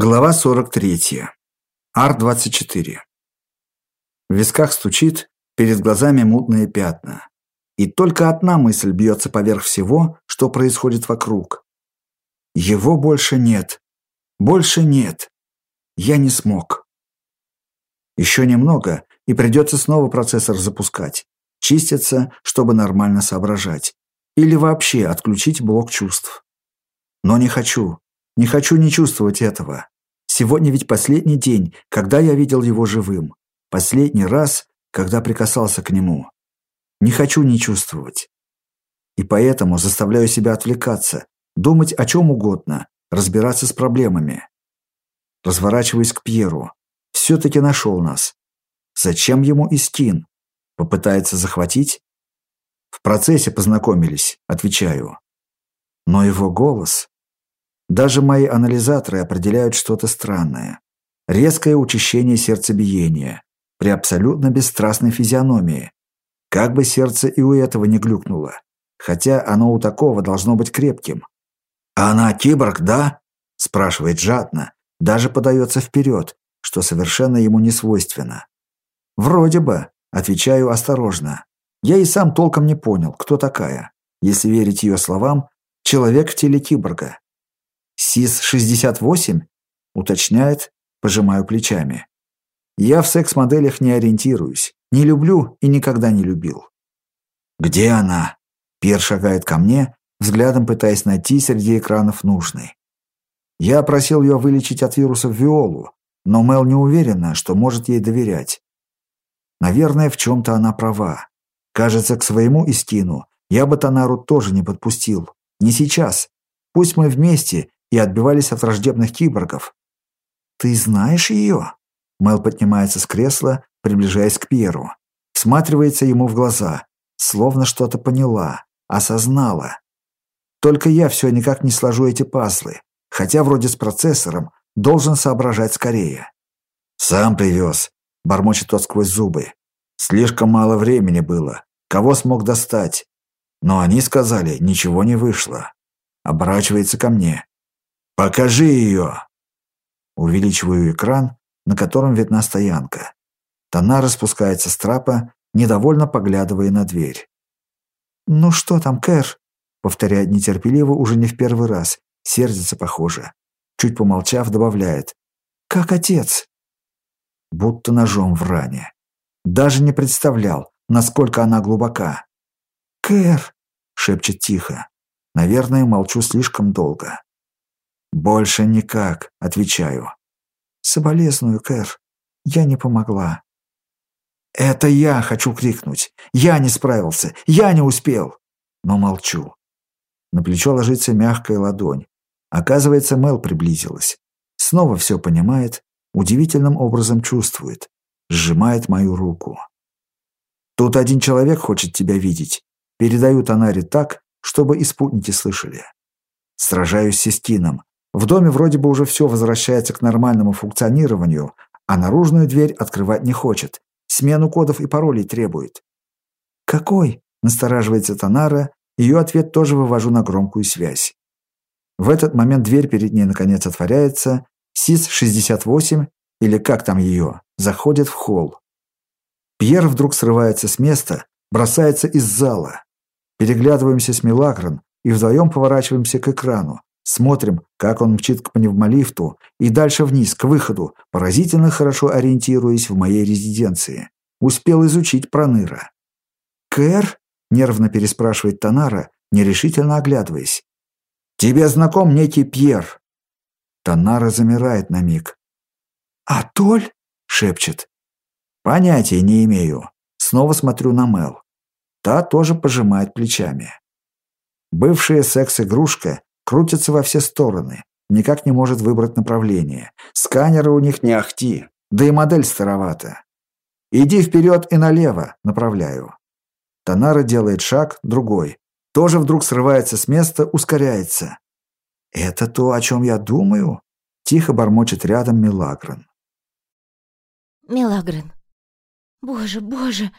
Глава 43. Ар-24. В висках стучит, перед глазами мутные пятна. И только одна мысль бьется поверх всего, что происходит вокруг. Его больше нет. Больше нет. Я не смог. Еще немного, и придется снова процессор запускать. Чиститься, чтобы нормально соображать. Или вообще отключить блок чувств. Но не хочу. Не хочу не чувствовать этого. Сегодня ведь последний день, когда я видел его живым. Последний раз, когда прикасался к нему. Не хочу не чувствовать. И поэтому заставляю себя отвлекаться, думать о чем угодно, разбираться с проблемами. Разворачиваюсь к Пьеру. Все-таки нашел нас. Зачем ему Искин? Попытается захватить? В процессе познакомились, отвечаю. Но его голос... Даже мои анализаторы определяют что-то странное. Резкое учащение сердцебиения при абсолютно бесстрастной физиономии. Как бы сердце и у этого не глюкнуло. Хотя оно у такого должно быть крепким. «А она киборг, да?» – спрашивает жадно. Даже подается вперед, что совершенно ему не свойственно. «Вроде бы», – отвечаю осторожно. Я и сам толком не понял, кто такая. Если верить ее словам, человек в теле киборга. СИС-68? Уточняет, пожимаю плечами. Я в секс-моделях не ориентируюсь. Не люблю и никогда не любил. «Где она?» Пьер шагает ко мне, взглядом пытаясь найти среди экранов нужный. Я просил ее вылечить от вирусов Виолу, но Мел не уверена, что может ей доверять. Наверное, в чем-то она права. Кажется, к своему Истину я бы Танару тоже не подпустил. Не сейчас. Пусть мы вместе и отбивались от враждебных киборгов. «Ты знаешь ее?» Мел поднимается с кресла, приближаясь к Пьеру. Всматривается ему в глаза, словно что-то поняла, осознала. Только я все никак не сложу эти пазлы, хотя вроде с процессором должен соображать скорее. «Сам привез», — бормочет тот сквозь зубы. «Слишком мало времени было. Кого смог достать?» Но они сказали, ничего не вышло. Оборачивается ко мне. «Покажи ее!» Увеличиваю экран, на котором видна стоянка. Тонара спускается с трапа, недовольно поглядывая на дверь. «Ну что там, Кэр?» Повторяет нетерпеливо уже не в первый раз. Сердится, похоже. Чуть помолчав, добавляет. «Как отец?» Будто ножом в ране. Даже не представлял, насколько она глубока. «Кэр!» — шепчет тихо. Наверное, молчу слишком долго. «Больше никак», — отвечаю. «Соболезную, Кэр. Я не помогла». «Это я хочу крикнуть. Я не справился. Я не успел». Но молчу. На плечо ложится мягкая ладонь. Оказывается, Мел приблизилась. Снова все понимает, удивительным образом чувствует. Сжимает мою руку. «Тут один человек хочет тебя видеть. Передаю Танаре так, чтобы и спутники слышали. Сражаюсь с Систином. В доме вроде бы уже все возвращается к нормальному функционированию, а наружную дверь открывать не хочет. Смену кодов и паролей требует. «Какой?» – настораживается Танара. Ее ответ тоже вывожу на громкую связь. В этот момент дверь перед ней наконец отворяется. СИС-68, или как там ее, заходит в холл. Пьер вдруг срывается с места, бросается из зала. Переглядываемся с Милагрон и вдвоем поворачиваемся к экрану. Смотрим, как он мчит к пневмолифту и дальше вниз, к выходу, поразительно хорошо ориентируясь в моей резиденции. Успел изучить Проныра. «Кэр?» – нервно переспрашивает Танара, нерешительно оглядываясь. «Тебе знаком некий Пьер?» Танара замирает на миг. «А Толь?» – шепчет. «Понятия не имею. Снова смотрю на Мел. Та тоже пожимает плечами. Бывшая секс-игрушка Крутится во все стороны, никак не может выбрать направление. Сканеры у них не ахти, да и модель старовата. «Иди вперед и налево», — направляю. Танара делает шаг, другой. Тоже вдруг срывается с места, ускоряется. «Это то, о чем я думаю?» — тихо бормочет рядом Милагрен. «Милагрен, боже, боже,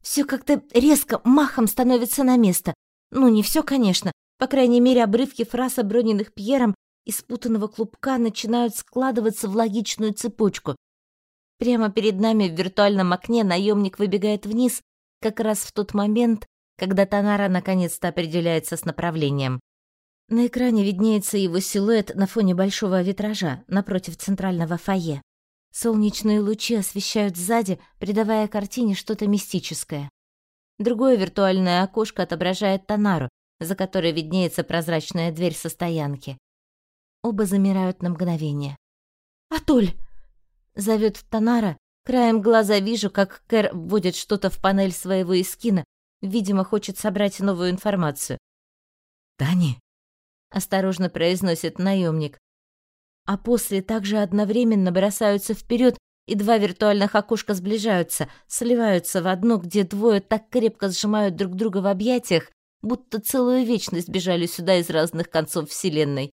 все как-то резко махом становится на место. Ну, не все, конечно, по крайней мере, обрывки фраз, оброненных Пьером, из путанного клубка начинают складываться в логичную цепочку. Прямо перед нами в виртуальном окне наемник выбегает вниз, как раз в тот момент, когда Танара наконец-то определяется с направлением. На экране виднеется его силуэт на фоне большого витража напротив центрального фойе. Солнечные лучи освещают сзади, придавая картине что-то мистическое. Другое виртуальное окошко отображает Танару, за которой виднеется прозрачная дверь со стоянки. Оба замирают на мгновение. «Атоль!» — зовет Танара. Краем глаза вижу, как Кэр вводит что-то в панель своего эскина. Видимо, хочет собрать новую информацию. «Тани?» осторожно произносит наемник. А после также одновременно бросаются вперед, и два виртуальных окошка сближаются, сливаются в одно, где двое так крепко сжимают друг друга в объятиях, будто целую вечность бежали сюда из разных концов Вселенной.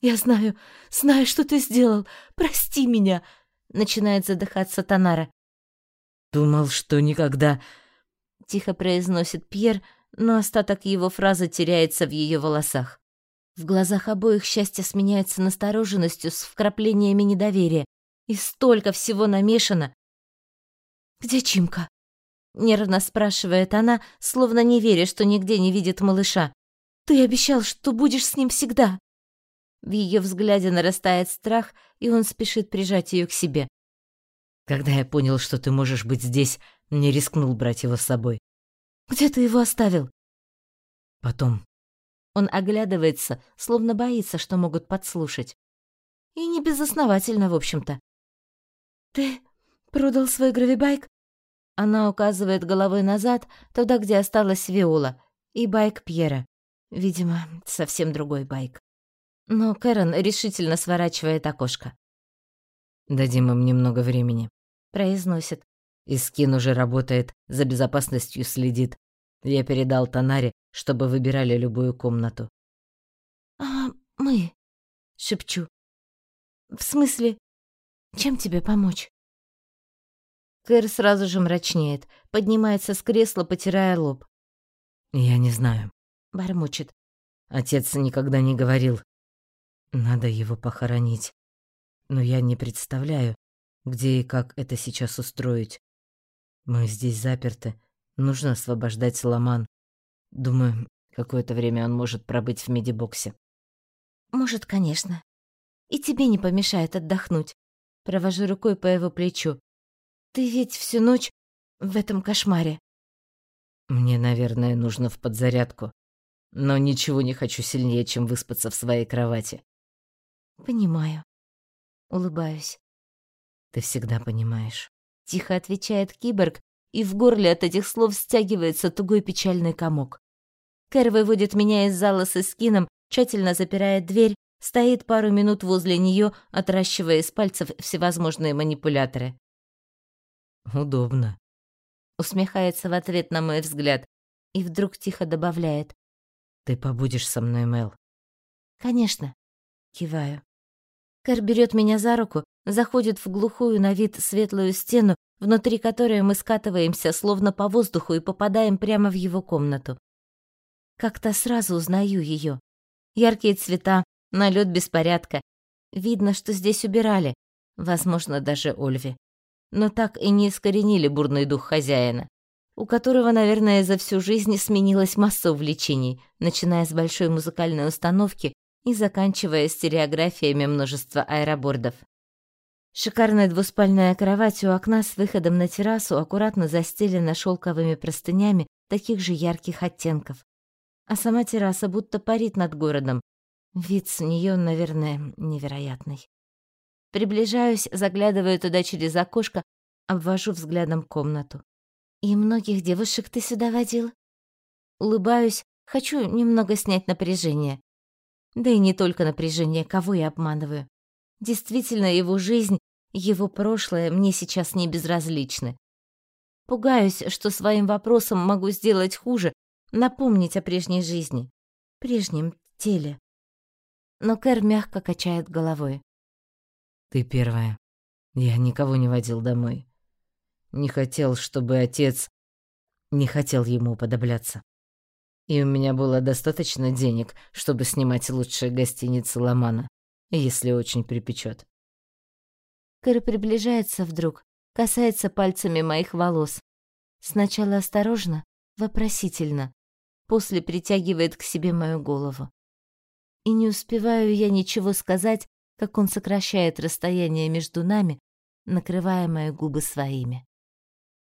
«Я знаю, знаю, что ты сделал. Прости меня!» — начинает задыхаться Танара. «Думал, что никогда...» — тихо произносит Пьер, но остаток его фразы теряется в ее волосах. В глазах обоих счастье сменяется настороженностью с вкраплениями недоверия. И столько всего намешано. «Где Чимка?» — нервно спрашивает она, словно не веря, что нигде не видит малыша. «Ты обещал, что будешь с ним всегда!» В ее взгляде нарастает страх, и он спешит прижать ее к себе. «Когда я понял, что ты можешь быть здесь, не рискнул брать его с собой». «Где ты его оставил?» «Потом. Он оглядывается, словно боится, что могут подслушать. И не безосновательно, в общем-то. «Ты продал свой гравибайк?» Она указывает головой назад, туда, где осталась Виола, и байк Пьера. Видимо, совсем другой байк. Но Кэрон решительно сворачивает окошко. «Дадим им немного времени», — произносит. «Искин уже работает, за безопасностью следит. Я передал Танаре, чтобы выбирали любую комнату. «А мы?» — шепчу. «В смысле, чем тебе помочь?» Кэр сразу же мрачнеет, поднимается с кресла, потирая лоб. «Я не знаю», — бормочет. «Отец никогда не говорил. Надо его похоронить. Но я не представляю, где и как это сейчас устроить. Мы здесь заперты. Нужно освобождать Соломан. Думаю, какое-то время он может пробыть в медибоксе. Может, конечно. И тебе не помешает отдохнуть. Провожу рукой по его плечу. Ты ведь всю ночь в этом кошмаре. Мне, наверное, нужно в подзарядку. Но ничего не хочу сильнее, чем выспаться в своей кровати. Понимаю. Улыбаюсь. Ты всегда понимаешь. Тихо отвечает киборг, и в горле от этих слов стягивается тугой печальный комок. Кэр выводит меня из зала с эскином, тщательно запирает дверь, стоит пару минут возле нее, отращивая из пальцев всевозможные манипуляторы. «Удобно», — усмехается в ответ на мой взгляд и вдруг тихо добавляет. «Ты побудешь со мной, Мел?» «Конечно», — киваю. Кэр берет меня за руку, заходит в глухую на вид светлую стену, внутри которой мы скатываемся словно по воздуху и попадаем прямо в его комнату. Как-то сразу узнаю ее. Яркие цвета, налет беспорядка. Видно, что здесь убирали, возможно, даже Ольви. Но так и не искоренили бурный дух хозяина, у которого, наверное, за всю жизнь сменилась масса увлечений, начиная с большой музыкальной установки и заканчивая стереографиями множества аэробордов. Шикарная двуспальная кровать у окна с выходом на террасу аккуратно застелена шелковыми простынями таких же ярких оттенков а сама терраса будто парит над городом. Вид с нее, наверное, невероятный. Приближаюсь, заглядываю туда через окошко, обвожу взглядом комнату. «И многих девушек ты сюда водил?» Улыбаюсь, хочу немного снять напряжение. Да и не только напряжение, кого я обманываю. Действительно, его жизнь, его прошлое мне сейчас не безразличны. Пугаюсь, что своим вопросом могу сделать хуже, напомнить о прежней жизни, прежнем теле. Но Кэр мягко качает головой. «Ты первая. Я никого не водил домой. Не хотел, чтобы отец... Не хотел ему подобляться. И у меня было достаточно денег, чтобы снимать лучшие гостиницы Ломана, если очень припечет. Кэр приближается вдруг, касается пальцами моих волос. Сначала осторожно, вопросительно, после притягивает к себе мою голову. И не успеваю я ничего сказать, как он сокращает расстояние между нами, накрывая мои губы своими.